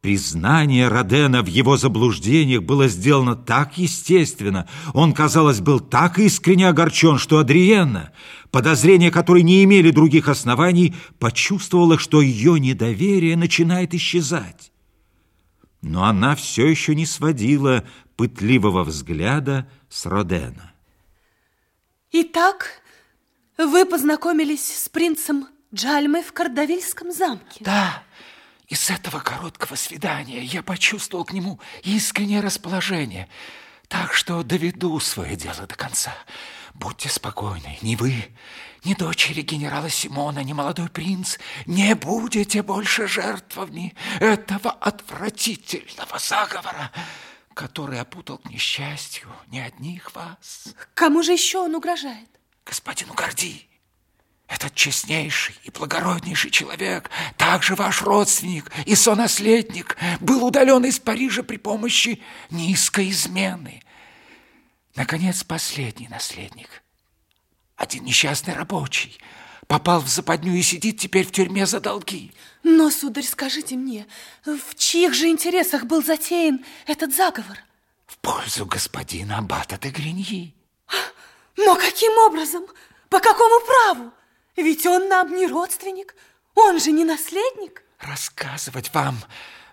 Признание Родена в его заблуждениях было сделано так естественно, он, казалось, был так искренне огорчен, что Адриенна, подозрения которой не имели других оснований, почувствовала, что ее недоверие начинает исчезать. Но она все еще не сводила пытливого взгляда с Родена. Итак, вы познакомились с принцем Джальмой в Кардавильском замке? Да, и с этого короткого свидания я почувствовал к нему искреннее расположение, так что доведу свое дело до конца. Будьте спокойны, ни вы, ни дочери генерала Симона, ни молодой принц не будете больше жертвами этого отвратительного заговора, который опутал к несчастью не одних вас. Кому же еще он угрожает? Господину Горди. Этот честнейший и благороднейший человек, также ваш родственник и сонаследник, был удален из Парижа при помощи низкой измены. Наконец, последний наследник, один несчастный рабочий, попал в западню и сидит теперь в тюрьме за долги. Но, сударь, скажите мне, в чьих же интересах был затеян этот заговор? В пользу господина Аббата де Гриньи. Но каким образом? По какому праву? Ведь он нам не родственник, он же не наследник. Рассказывать вам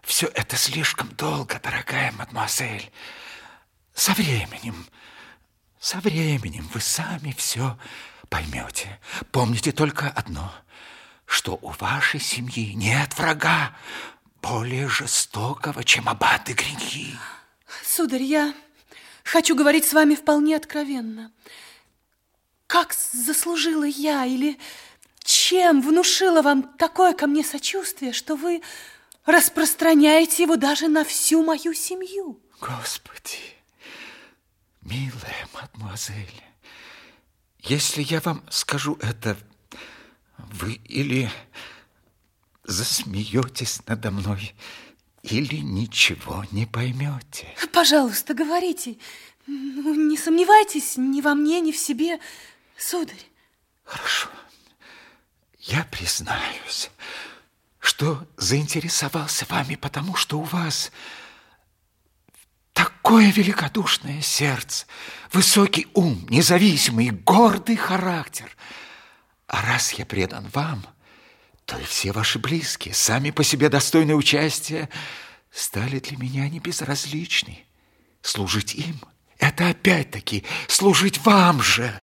все это слишком долго, дорогая мадемуазель. Со временем, со временем вы сами все поймете. Помните только одно, что у вашей семьи нет врага более жестокого, чем аббаты Гриньи. Сударь, я хочу говорить с вами вполне откровенно. Как заслужила я или чем внушила вам такое ко мне сочувствие, что вы распространяете его даже на всю мою семью? Господи, милая мадемуазель, если я вам скажу это, вы или засмеетесь надо мной, или ничего не поймете. Пожалуйста, говорите. Ну, не сомневайтесь ни во мне, ни в себе. Сударь. Хорошо. Я признаюсь, что заинтересовался вами, потому что у вас такое великодушное сердце, высокий ум, независимый, гордый характер. А раз я предан вам, то и все ваши близкие, сами по себе достойные участия, стали для меня не безразличны. Служить им – это опять-таки служить вам же.